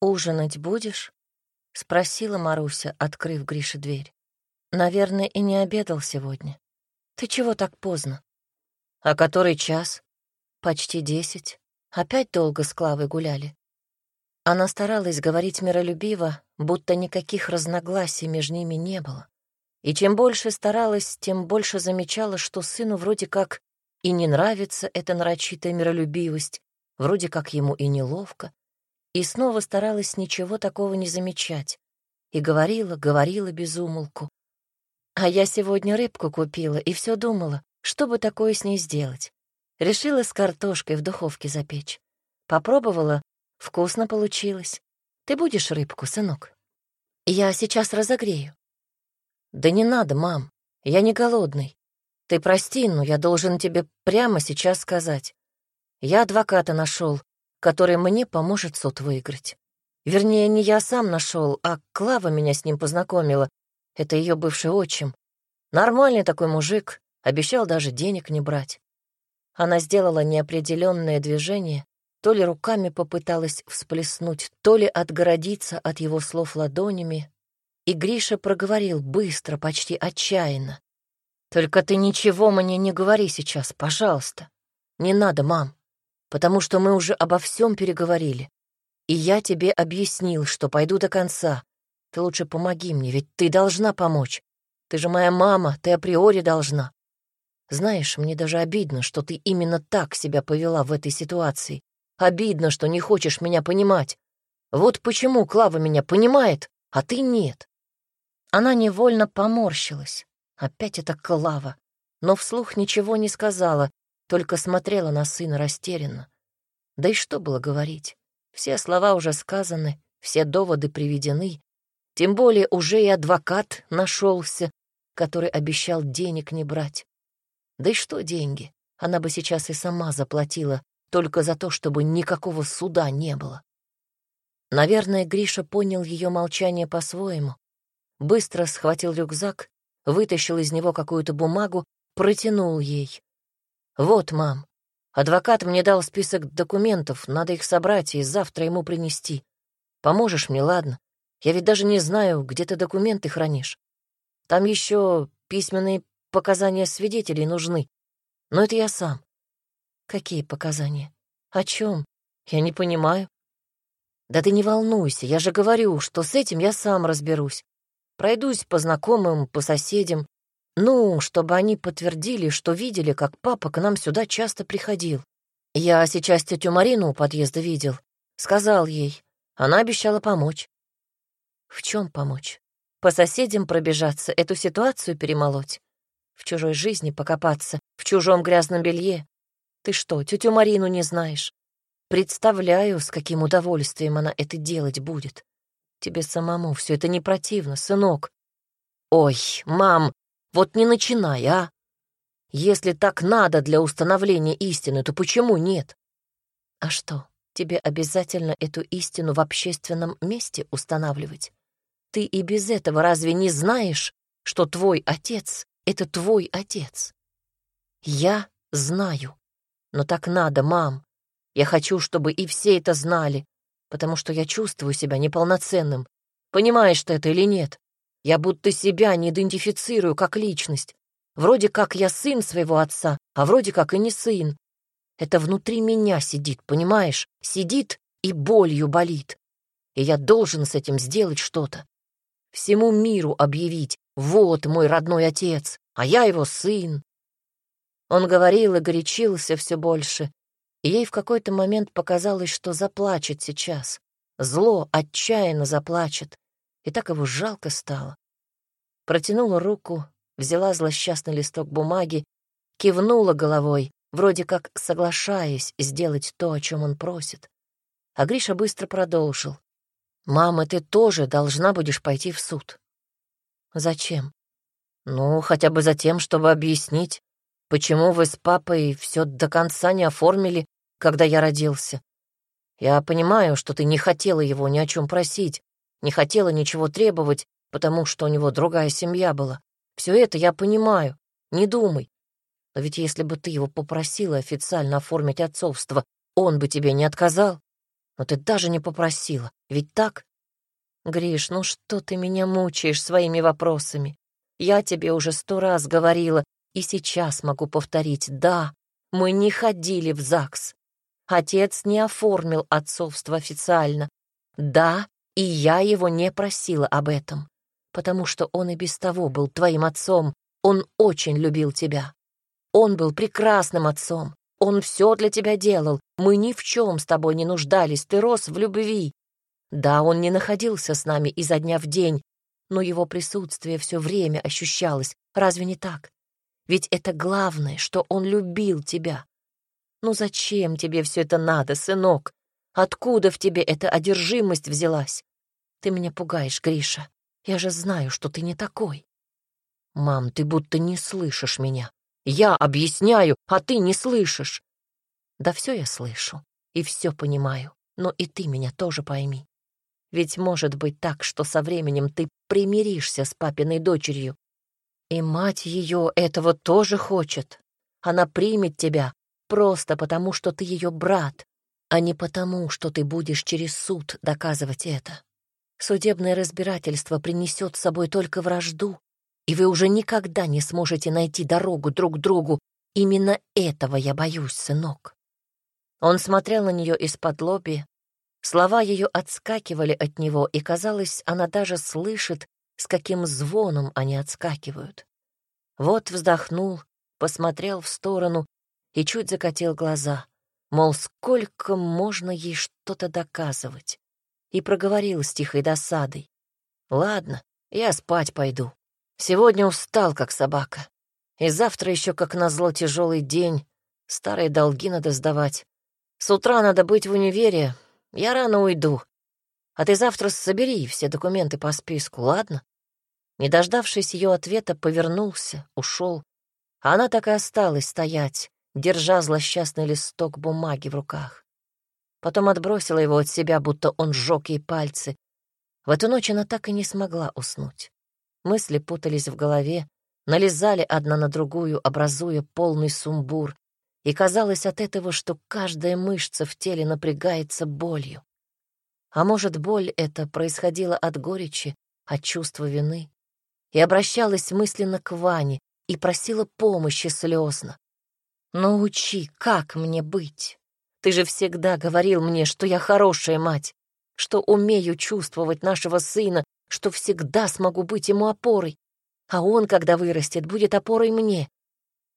«Ужинать будешь?» — спросила Маруся, открыв Грише дверь. «Наверное, и не обедал сегодня. Ты чего так поздно?» «А который час?» «Почти десять. Опять долго с Клавой гуляли». Она старалась говорить миролюбиво, будто никаких разногласий между ними не было. И чем больше старалась, тем больше замечала, что сыну вроде как и не нравится эта нарочитая миролюбивость, вроде как ему и неловко, и снова старалась ничего такого не замечать. И говорила, говорила без умолку. А я сегодня рыбку купила и все думала, что бы такое с ней сделать. Решила с картошкой в духовке запечь. Попробовала, вкусно получилось. Ты будешь рыбку, сынок? Я сейчас разогрею. Да не надо, мам, я не голодный. Ты прости, но я должен тебе прямо сейчас сказать. Я адвоката нашел, который мне поможет суд выиграть. Вернее, не я сам нашел, а Клава меня с ним познакомила. Это ее бывший отчим. Нормальный такой мужик, обещал даже денег не брать. Она сделала неопределенное движение, то ли руками попыталась всплеснуть, то ли отгородиться от его слов ладонями, и Гриша проговорил быстро, почти отчаянно. «Только ты ничего мне не говори сейчас, пожалуйста. Не надо, мам потому что мы уже обо всем переговорили. И я тебе объяснил, что пойду до конца. Ты лучше помоги мне, ведь ты должна помочь. Ты же моя мама, ты априори должна. Знаешь, мне даже обидно, что ты именно так себя повела в этой ситуации. Обидно, что не хочешь меня понимать. Вот почему Клава меня понимает, а ты нет. Она невольно поморщилась. Опять это Клава. Но вслух ничего не сказала, только смотрела на сына растерянно. Да и что было говорить? Все слова уже сказаны, все доводы приведены, тем более уже и адвокат нашелся, который обещал денег не брать. Да и что деньги? Она бы сейчас и сама заплатила только за то, чтобы никакого суда не было. Наверное, Гриша понял ее молчание по-своему. Быстро схватил рюкзак, вытащил из него какую-то бумагу, протянул ей. «Вот, мам, адвокат мне дал список документов, надо их собрать и завтра ему принести. Поможешь мне, ладно? Я ведь даже не знаю, где ты документы хранишь. Там еще письменные показания свидетелей нужны. Но это я сам». «Какие показания? О чем? Я не понимаю». «Да ты не волнуйся, я же говорю, что с этим я сам разберусь. Пройдусь по знакомым, по соседям, ну, чтобы они подтвердили, что видели, как папа к нам сюда часто приходил. Я сейчас тетю Марину у подъезда видел. Сказал ей. Она обещала помочь. В чем помочь? По соседям пробежаться, эту ситуацию перемолоть? В чужой жизни покопаться, в чужом грязном белье? Ты что, тетю Марину не знаешь? Представляю, с каким удовольствием она это делать будет. Тебе самому все это не противно, сынок. Ой, мам, вот не начинай, а! Если так надо для установления истины, то почему нет? А что, тебе обязательно эту истину в общественном месте устанавливать? Ты и без этого разве не знаешь, что твой отец — это твой отец? Я знаю. Но так надо, мам. Я хочу, чтобы и все это знали, потому что я чувствую себя неполноценным. Понимаешь ты это или нет? Я будто себя не идентифицирую как личность. Вроде как я сын своего отца, а вроде как и не сын. Это внутри меня сидит, понимаешь? Сидит и болью болит. И я должен с этим сделать что-то. Всему миру объявить, вот мой родной отец, а я его сын. Он говорил и горячился все больше, и ей в какой-то момент показалось, что заплачет сейчас. Зло отчаянно заплачет, и так его жалко стало. Протянула руку, взяла злосчастный листок бумаги, кивнула головой, вроде как соглашаясь сделать то, о чем он просит. А Гриша быстро продолжил. «Мама, ты тоже должна будешь пойти в суд». «Зачем?» «Ну, хотя бы за тем, чтобы объяснить, почему вы с папой все до конца не оформили, когда я родился. Я понимаю, что ты не хотела его ни о чем просить, не хотела ничего требовать, потому что у него другая семья была. Все это я понимаю, не думай. Но ведь если бы ты его попросила официально оформить отцовство, он бы тебе не отказал. Но ты даже не попросила, ведь так? Гриш, ну что ты меня мучаешь своими вопросами? Я тебе уже сто раз говорила, и сейчас могу повторить, да, мы не ходили в ЗАГС. Отец не оформил отцовство официально. Да, и я его не просила об этом, потому что он и без того был твоим отцом, он очень любил тебя. Он был прекрасным отцом, он все для тебя делал, мы ни в чем с тобой не нуждались, ты рос в любви. Да, он не находился с нами изо дня в день, но его присутствие все время ощущалось, разве не так? Ведь это главное, что он любил тебя. Ну зачем тебе все это надо, сынок? Откуда в тебе эта одержимость взялась? Ты меня пугаешь, Гриша. Я же знаю, что ты не такой. Мам, ты будто не слышишь меня. Я объясняю, а ты не слышишь. Да все я слышу и все понимаю, но и ты меня тоже пойми. Ведь может быть так, что со временем ты примиришься с папиной дочерью. И мать ее этого тоже хочет. Она примет тебя просто потому, что ты ее брат, а не потому, что ты будешь через суд доказывать это. Судебное разбирательство принесет с собой только вражду, и вы уже никогда не сможете найти дорогу друг к другу. Именно этого я боюсь, сынок. Он смотрел на нее из-под лоби. Слова ее отскакивали от него, и, казалось, она даже слышит, с каким звоном они отскакивают. Вот вздохнул, посмотрел в сторону и чуть закатил глаза, мол, сколько можно ей что-то доказывать и проговорил с тихой досадой. «Ладно, я спать пойду. Сегодня устал, как собака. И завтра еще, как назло, тяжелый день. Старые долги надо сдавать. С утра надо быть в универе. Я рано уйду. А ты завтра собери все документы по списку, ладно?» Не дождавшись ее ответа, повернулся, ушел. А она так и осталась стоять, держа злосчастный листок бумаги в руках потом отбросила его от себя, будто он сжег ей пальцы. В эту ночь она так и не смогла уснуть. Мысли путались в голове, налезали одна на другую, образуя полный сумбур, и казалось от этого, что каждая мышца в теле напрягается болью. А может, боль эта происходила от горечи, от чувства вины, и обращалась мысленно к Ване и просила помощи слезно. «Научи, как мне быть?» Ты же всегда говорил мне, что я хорошая мать, что умею чувствовать нашего сына, что всегда смогу быть ему опорой. А он, когда вырастет, будет опорой мне.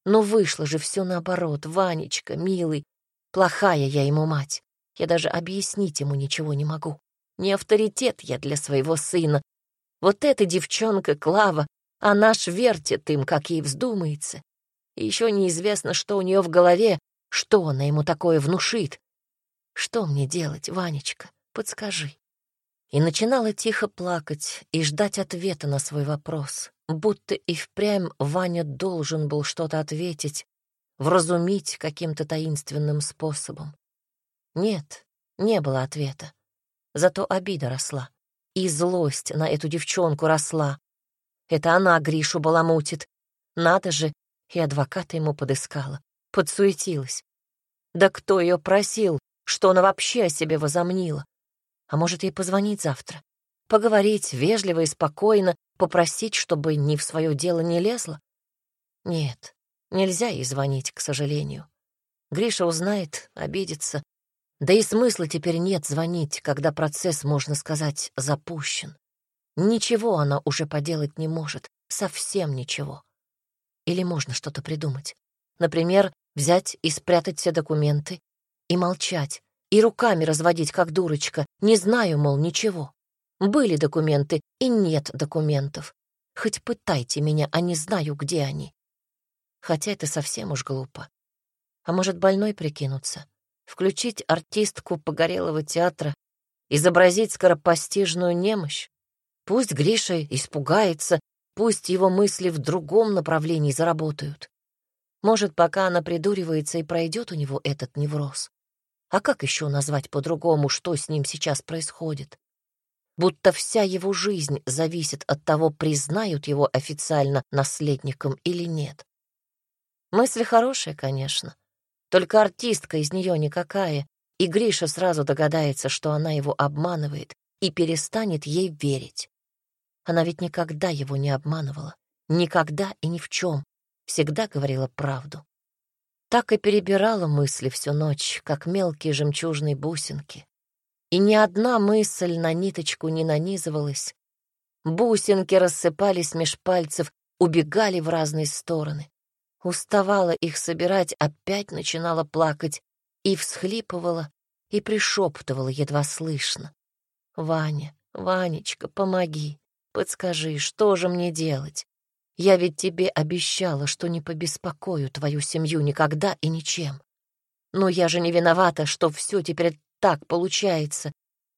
Но вышло же все наоборот. Ванечка, милый, плохая я ему мать. Я даже объяснить ему ничего не могу. Не авторитет я для своего сына. Вот эта девчонка Клава, она ж вертит им, как ей вздумается. Еще неизвестно, что у нее в голове, что она ему такое внушит? Что мне делать, Ванечка? Подскажи. И начинала тихо плакать и ждать ответа на свой вопрос, будто и впрямь Ваня должен был что-то ответить, вразумить каким-то таинственным способом. Нет, не было ответа. Зато обида росла. И злость на эту девчонку росла. Это она Гришу баламутит. Надо же, и адвоката ему подыскала подсуетилась. Да кто ее просил, что она вообще о себе возомнила? А может, ей позвонить завтра? Поговорить вежливо и спокойно, попросить, чтобы ни в свое дело не лезла? Нет, нельзя ей звонить, к сожалению. Гриша узнает, обидится. Да и смысла теперь нет звонить, когда процесс, можно сказать, запущен. Ничего она уже поделать не может, совсем ничего. Или можно что-то придумать? Например, взять и спрятать все документы и молчать, и руками разводить, как дурочка. Не знаю, мол, ничего. Были документы и нет документов. Хоть пытайте меня, а не знаю, где они. Хотя это совсем уж глупо. А может, больной прикинуться? Включить артистку погорелого театра, изобразить скоропостижную немощь? Пусть Гриша испугается, пусть его мысли в другом направлении заработают. Может, пока она придуривается и пройдет у него этот невроз. А как еще назвать по-другому, что с ним сейчас происходит? Будто вся его жизнь зависит от того, признают его официально наследником или нет. Мысль хорошая, конечно. Только артистка из нее никакая, и Гриша сразу догадается, что она его обманывает, и перестанет ей верить. Она ведь никогда его не обманывала. Никогда и ни в чем. Всегда говорила правду. Так и перебирала мысли всю ночь, как мелкие жемчужные бусинки. И ни одна мысль на ниточку не нанизывалась. Бусинки рассыпались меж пальцев, убегали в разные стороны. Уставала их собирать, опять начинала плакать и всхлипывала, и пришептывала едва слышно. «Ваня, Ванечка, помоги, подскажи, что же мне делать? Я ведь тебе обещала, что не побеспокою твою семью никогда и ничем. Но я же не виновата, что все теперь так получается.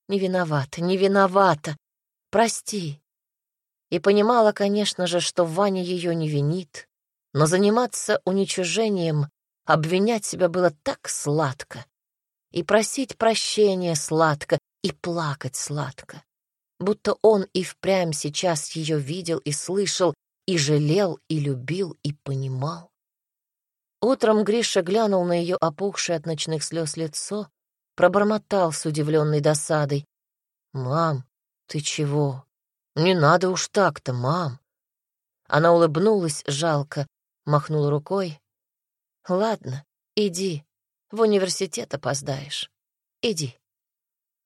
Не виновата, не виновата. Прости. И понимала, конечно же, что Ваня ее не винит, но заниматься уничижением, обвинять себя было так сладко. И просить прощения сладко, и плакать сладко. Будто он и впрямь сейчас ее видел и слышал, и жалел, и любил, и понимал. Утром Гриша глянул на ее опухшее от ночных слез лицо, пробормотал с удивленной досадой. «Мам, ты чего? Не надо уж так-то, мам!» Она улыбнулась жалко, махнула рукой. «Ладно, иди, в университет опоздаешь. Иди».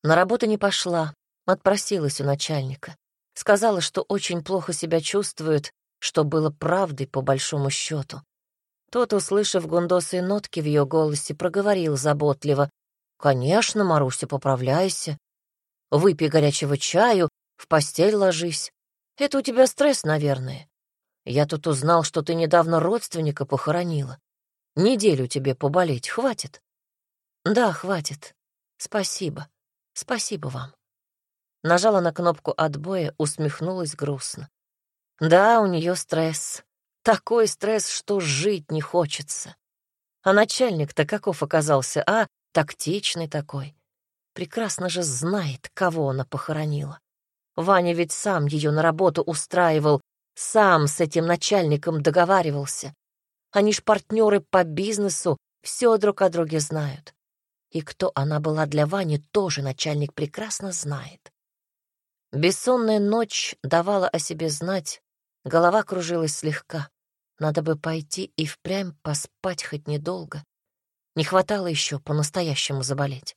На работу не пошла, отпросилась у начальника. Сказала, что очень плохо себя чувствует, что было правдой по большому счету. Тот, услышав гундосы нотки в ее голосе, проговорил заботливо. «Конечно, Маруся, поправляйся. Выпей горячего чаю, в постель ложись. Это у тебя стресс, наверное. Я тут узнал, что ты недавно родственника похоронила. Неделю тебе поболеть хватит?» «Да, хватит. Спасибо. Спасибо вам». Нажала на кнопку отбоя, усмехнулась грустно. Да, у нее стресс. Такой стресс, что жить не хочется. А начальник-то каков оказался, а? Тактичный такой. Прекрасно же знает, кого она похоронила. Ваня ведь сам ее на работу устраивал, сам с этим начальником договаривался. Они ж партнеры по бизнесу, все друг о друге знают. И кто она была для Вани, тоже начальник прекрасно знает. Бессонная ночь давала о себе знать, Голова кружилась слегка. Надо бы пойти и впрямь поспать хоть недолго. Не хватало еще по-настоящему заболеть.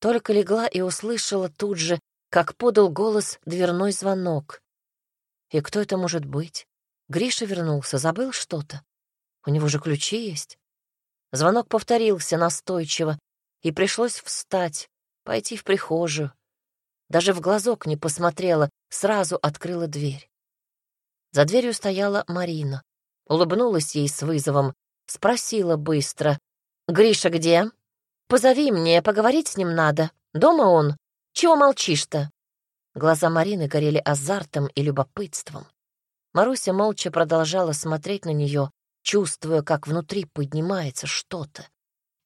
Только легла и услышала тут же, как подал голос дверной звонок. И кто это может быть? Гриша вернулся, забыл что-то? У него же ключи есть. Звонок повторился настойчиво, и пришлось встать, пойти в прихожую. Даже в глазок не посмотрела, сразу открыла дверь. За дверью стояла Марина. Улыбнулась ей с вызовом, спросила быстро. «Гриша где? Позови мне, поговорить с ним надо. Дома он? Чего молчишь-то?» Глаза Марины горели азартом и любопытством. Маруся молча продолжала смотреть на нее, чувствуя, как внутри поднимается что-то.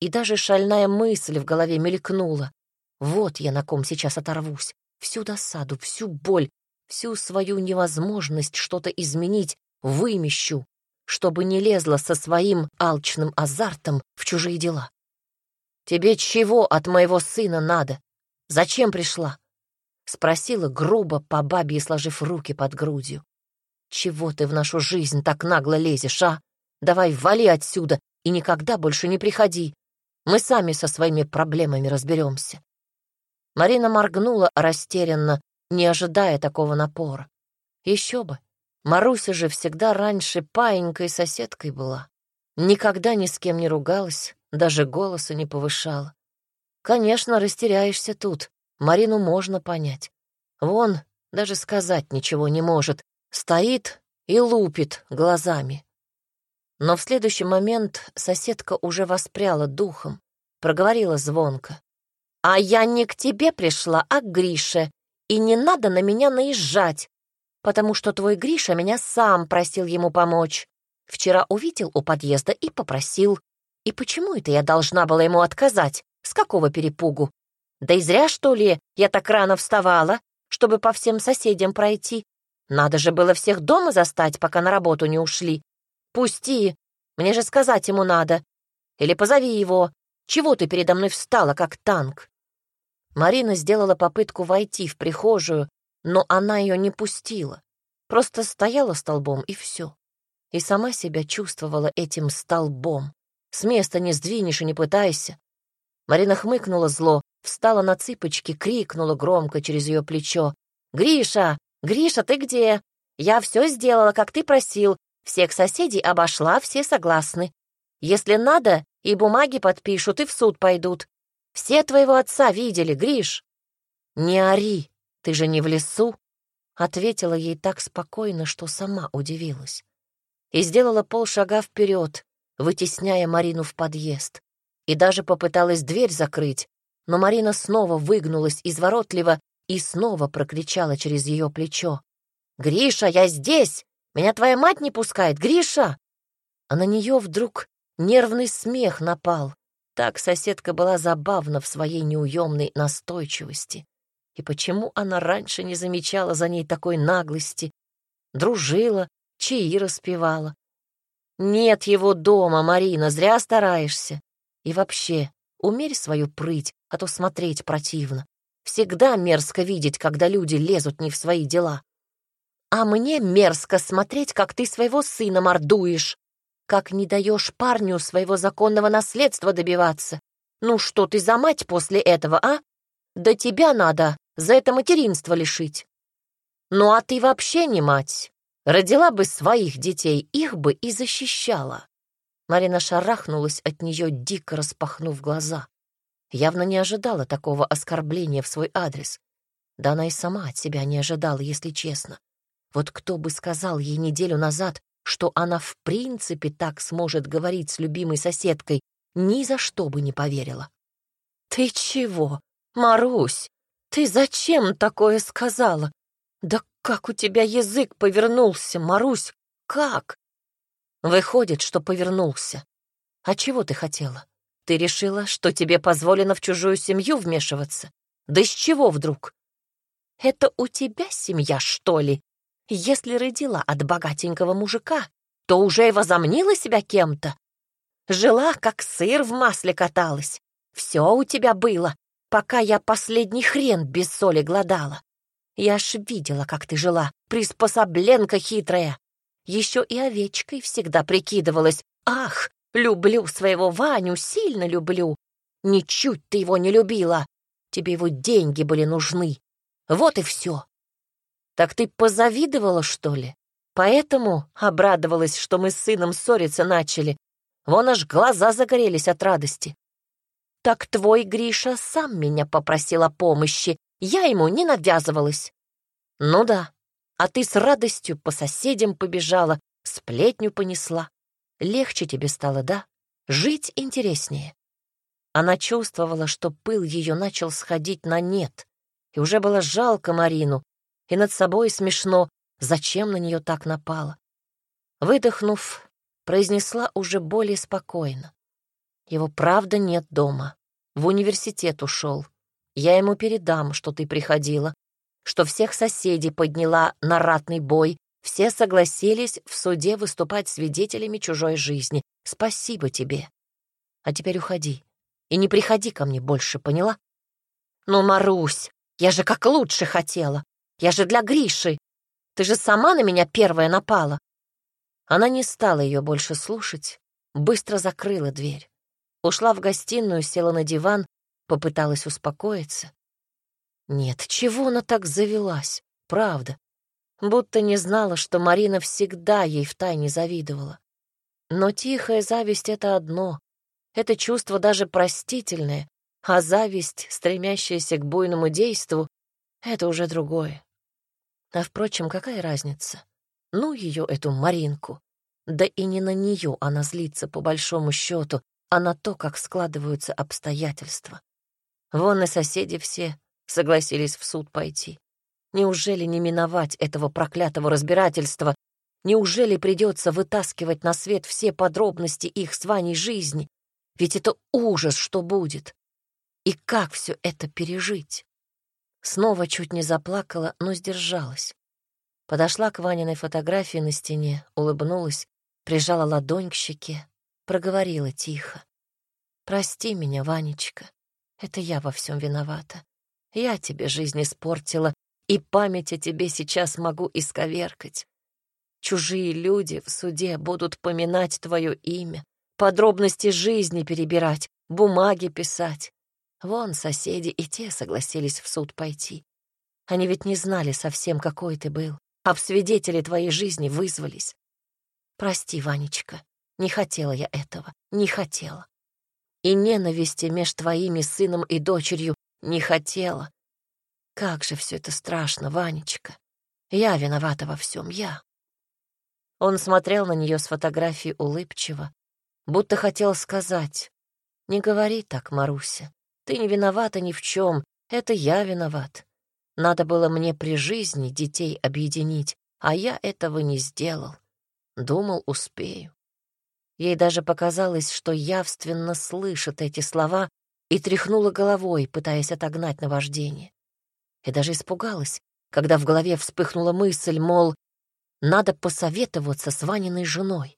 И даже шальная мысль в голове мелькнула. Вот я на ком сейчас оторвусь. Всю досаду, всю боль, всю свою невозможность что-то изменить вымещу, чтобы не лезла со своим алчным азартом в чужие дела. «Тебе чего от моего сына надо? Зачем пришла?» — спросила грубо по бабе, сложив руки под грудью. «Чего ты в нашу жизнь так нагло лезешь, а? Давай вали отсюда и никогда больше не приходи. Мы сами со своими проблемами разберемся». Марина моргнула растерянно, не ожидая такого напора. Еще бы. Маруся же всегда раньше паинькой соседкой была. Никогда ни с кем не ругалась, даже голоса не повышала. Конечно, растеряешься тут. Марину можно понять. Вон, даже сказать ничего не может. Стоит и лупит глазами. Но в следующий момент соседка уже воспряла духом, проговорила звонко. «А я не к тебе пришла, а к Грише. И не надо на меня наезжать, потому что твой Гриша меня сам просил ему помочь. Вчера увидел у подъезда и попросил. И почему это я должна была ему отказать? С какого перепугу? Да и зря, что ли, я так рано вставала, чтобы по всем соседям пройти. Надо же было всех дома застать, пока на работу не ушли. Пусти, мне же сказать ему надо. Или позови его. Чего ты передо мной встала, как танк?» Марина сделала попытку войти в прихожую, но она ее не пустила. Просто стояла столбом, и все. И сама себя чувствовала этим столбом. С места не сдвинешь и не пытайся. Марина хмыкнула зло, встала на цыпочки, крикнула громко через ее плечо. «Гриша! Гриша, ты где? Я все сделала, как ты просил. Всех соседей обошла, все согласны. Если надо, и бумаги подпишут, и в суд пойдут. Все твоего отца видели, Гриш. Не ори, ты же не в лесу, ответила ей так спокойно, что сама удивилась. И сделала полшага вперед, вытесняя Марину в подъезд. И даже попыталась дверь закрыть, но Марина снова выгнулась изворотливо и снова прокричала через ее плечо. «Гриша, я здесь! Меня твоя мать не пускает, Гриша!» А на нее вдруг нервный смех напал. Так соседка была забавна в своей неуемной настойчивости. И почему она раньше не замечала за ней такой наглости? Дружила, чаи распевала. «Нет его дома, Марина, зря стараешься. И вообще, умерь свою прыть, а то смотреть противно. Всегда мерзко видеть, когда люди лезут не в свои дела. А мне мерзко смотреть, как ты своего сына мордуешь, как не даешь парню своего законного наследства добиваться. Ну что ты за мать после этого, а? Да тебя надо за это материнство лишить. Ну а ты вообще не мать. Родила бы своих детей, их бы и защищала. Марина шарахнулась от нее, дико распахнув глаза. Явно не ожидала такого оскорбления в свой адрес. Да она и сама от себя не ожидала, если честно. Вот кто бы сказал ей неделю назад, что она в принципе так сможет говорить с любимой соседкой, ни за что бы не поверила. «Ты чего, Марусь? Ты зачем такое сказала? Да как у тебя язык повернулся, Марусь? Как?» Выходит, что повернулся. А чего ты хотела? Ты решила, что тебе позволено в чужую семью вмешиваться? Да с чего вдруг? Это у тебя семья, что ли? Если родила от богатенького мужика, то уже и возомнила себя кем-то. Жила, как сыр в масле каталась. Все у тебя было, пока я последний хрен без соли глодала. Я ж видела, как ты жила, приспособленка хитрая. Еще и овечкой всегда прикидывалась. Ах, люблю своего Ваню, сильно люблю. Ничуть ты его не любила. Тебе его деньги были нужны. Вот и все. Так ты позавидовала, что ли? Поэтому обрадовалась, что мы с сыном ссориться начали. Вон аж глаза загорелись от радости. Так твой Гриша сам меня попросил о помощи. Я ему не навязывалась. Ну да, а ты с радостью по соседям побежала, сплетню понесла. Легче тебе стало, да? Жить интереснее. Она чувствовала, что пыл ее начал сходить на нет, и уже было жалко Марину, и над собой смешно, зачем на нее так напало. Выдохнув, произнесла уже более спокойно. Его правда нет дома. В университет ушел. Я ему передам, что ты приходила, что всех соседей подняла на ратный бой, все согласились в суде выступать свидетелями чужой жизни. Спасибо тебе. А теперь уходи. И не приходи ко мне больше, поняла? Ну, Марусь, я же как лучше хотела. Я же для Гриши. Ты же сама на меня первая напала. Она не стала ее больше слушать, быстро закрыла дверь. Ушла в гостиную, села на диван, попыталась успокоиться. Нет, чего она так завелась, правда. Будто не знала, что Марина всегда ей втайне завидовала. Но тихая зависть — это одно. Это чувство даже простительное, а зависть, стремящаяся к буйному действу, — это уже другое. А, впрочем, какая разница? Ну, ее, эту Маринку. Да и не на нее она злится, по большому счету, а на то, как складываются обстоятельства. Вон и соседи все согласились в суд пойти. Неужели не миновать этого проклятого разбирательства? Неужели придется вытаскивать на свет все подробности их с Ваней жизни? Ведь это ужас, что будет. И как все это пережить? Снова чуть не заплакала, но сдержалась. Подошла к Ваниной фотографии на стене, улыбнулась, прижала ладонь к щеке, проговорила тихо. Прости меня, Ванечка. Это я во всем виновата. Я тебе жизнь испортила, и память о тебе сейчас могу исковеркать. Чужие люди в суде будут поминать твое имя, подробности жизни перебирать, бумаги писать. Вон соседи и те согласились в суд пойти. Они ведь не знали совсем, какой ты был, а в свидетели твоей жизни вызвались. Прости, Ванечка, не хотела я этого, не хотела. И ненависти меж твоими сыном и дочерью не хотела. Как же все это страшно, Ванечка. Я виновата во всем, я. Он смотрел на нее с фотографией улыбчиво, будто хотел сказать, «Не говори так, Маруся, ты не виновата ни в чем, это я виноват. Надо было мне при жизни детей объединить, а я этого не сделал. Думал, успею. Ей даже показалось, что явственно слышит эти слова и тряхнула головой, пытаясь отогнать наваждение. И даже испугалась, когда в голове вспыхнула мысль, мол, надо посоветоваться с Ваниной женой,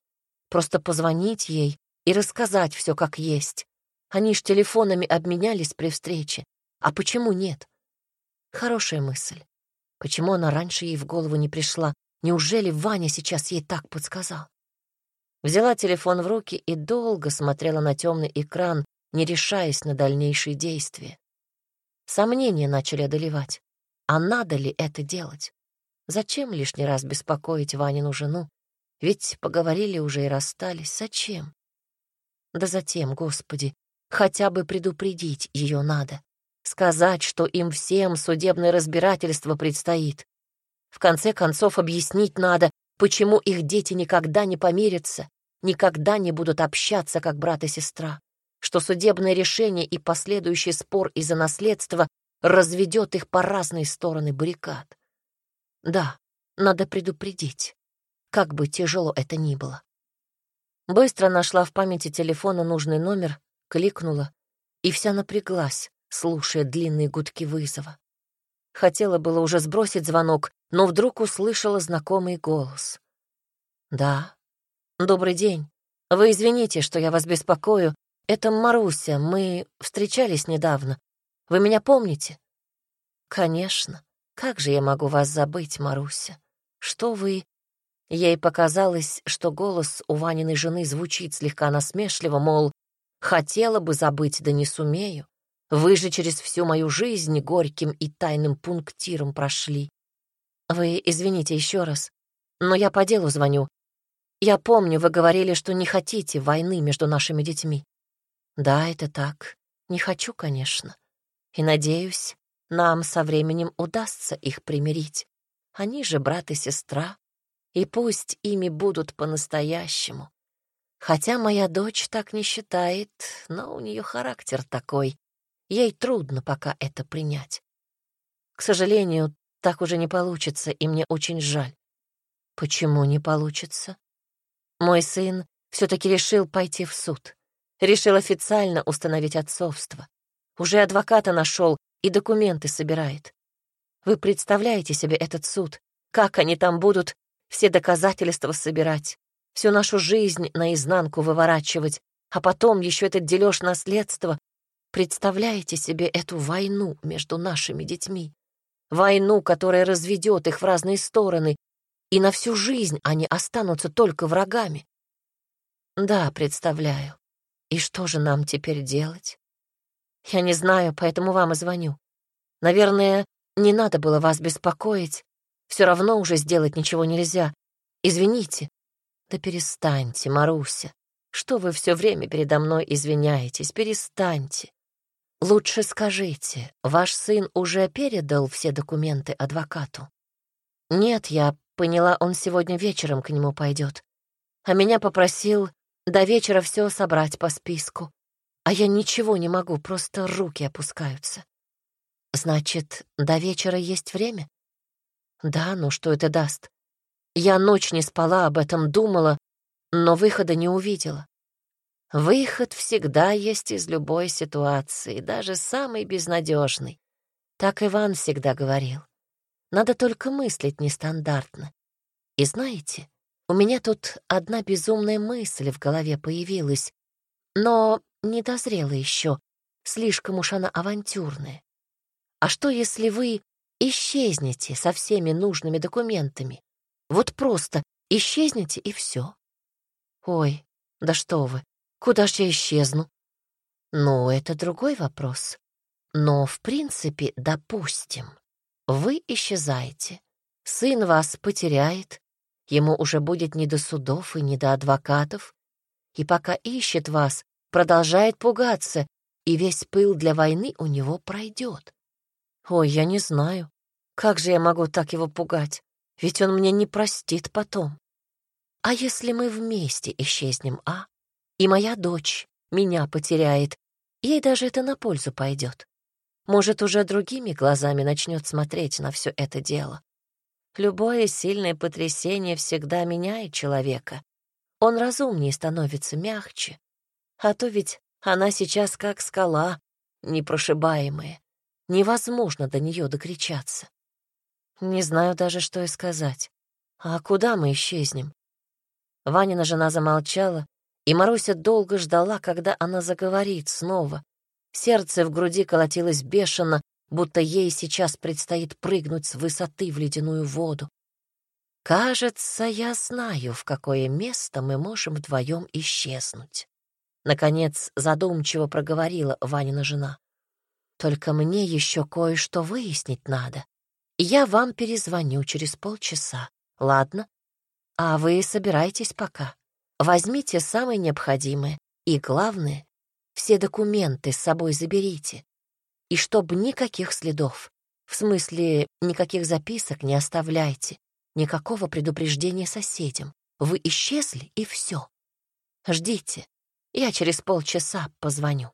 просто позвонить ей и рассказать все как есть. Они ж телефонами обменялись при встрече. А почему нет? Хорошая мысль. Почему она раньше ей в голову не пришла? Неужели Ваня сейчас ей так подсказал? Взяла телефон в руки и долго смотрела на темный экран, не решаясь на дальнейшие действия. Сомнения начали одолевать. А надо ли это делать? Зачем лишний раз беспокоить Ванину жену? Ведь поговорили уже и расстались. Зачем? Да затем, Господи, хотя бы предупредить ее надо сказать, что им всем судебное разбирательство предстоит. В конце концов, объяснить надо, почему их дети никогда не помирятся, никогда не будут общаться, как брат и сестра, что судебное решение и последующий спор из-за наследства разведет их по разные стороны баррикад. Да, надо предупредить, как бы тяжело это ни было. Быстро нашла в памяти телефона нужный номер, кликнула, и вся напряглась, слушая длинные гудки вызова. Хотела было уже сбросить звонок, но вдруг услышала знакомый голос. «Да, добрый день. Вы извините, что я вас беспокою. Это Маруся, мы встречались недавно. Вы меня помните?» «Конечно. Как же я могу вас забыть, Маруся? Что вы...» Ей показалось, что голос у Ваниной жены звучит слегка насмешливо, мол, «хотела бы забыть, да не сумею». Вы же через всю мою жизнь горьким и тайным пунктиром прошли. Вы извините еще раз, но я по делу звоню. Я помню, вы говорили, что не хотите войны между нашими детьми. Да, это так. Не хочу, конечно. И надеюсь, нам со временем удастся их примирить. Они же брат и сестра, и пусть ими будут по-настоящему. Хотя моя дочь так не считает, но у нее характер такой, Ей трудно пока это принять. К сожалению, так уже не получится, и мне очень жаль. Почему не получится? Мой сын все-таки решил пойти в суд. Решил официально установить отцовство. Уже адвоката нашел и документы собирает. Вы представляете себе этот суд? Как они там будут все доказательства собирать, всю нашу жизнь наизнанку выворачивать, а потом еще этот дележ наследства Представляете себе эту войну между нашими детьми? Войну, которая разведет их в разные стороны, и на всю жизнь они останутся только врагами. Да, представляю. И что же нам теперь делать? Я не знаю, поэтому вам и звоню. Наверное, не надо было вас беспокоить. Все равно уже сделать ничего нельзя. Извините. Да перестаньте, Маруся. Что вы все время передо мной извиняетесь? Перестаньте. Лучше скажите, ваш сын уже передал все документы адвокату? Нет, я поняла, он сегодня вечером к нему пойдет. А меня попросил до вечера все собрать по списку. А я ничего не могу, просто руки опускаются. Значит, до вечера есть время? Да, ну что это даст? Я ночь не спала, об этом думала, но выхода не увидела. Выход всегда есть из любой ситуации, даже самой безнадежной. Так Иван всегда говорил. Надо только мыслить нестандартно. И знаете, у меня тут одна безумная мысль в голове появилась, но не дозрела еще, слишком уж она авантюрная. А что, если вы исчезнете со всеми нужными документами? Вот просто исчезнете и все. Ой, да что вы, куда ж я исчезну? Ну, это другой вопрос. Но, в принципе, допустим, вы исчезаете, сын вас потеряет, ему уже будет не до судов и не до адвокатов, и пока ищет вас, продолжает пугаться, и весь пыл для войны у него пройдет. Ой, я не знаю, как же я могу так его пугать, ведь он мне не простит потом. А если мы вместе исчезнем, а? И моя дочь меня потеряет, ей даже это на пользу пойдет. Может, уже другими глазами начнет смотреть на все это дело. Любое сильное потрясение всегда меняет человека. Он разумнее становится, мягче. А то ведь она сейчас как скала, непрошибаемая. Невозможно до нее докричаться. Не знаю даже, что и сказать. А куда мы исчезнем? Ванина жена замолчала, и Маруся долго ждала, когда она заговорит снова. Сердце в груди колотилось бешено, будто ей сейчас предстоит прыгнуть с высоты в ледяную воду. «Кажется, я знаю, в какое место мы можем вдвоем исчезнуть». Наконец задумчиво проговорила Ванина жена. «Только мне еще кое-что выяснить надо. Я вам перезвоню через полчаса, ладно? А вы собирайтесь пока. Возьмите самое необходимое. И главное, все документы с собой заберите. И чтобы никаких следов. В смысле, никаких записок не оставляйте. Никакого предупреждения соседям. Вы исчезли, и все. Ждите. Я через полчаса позвоню.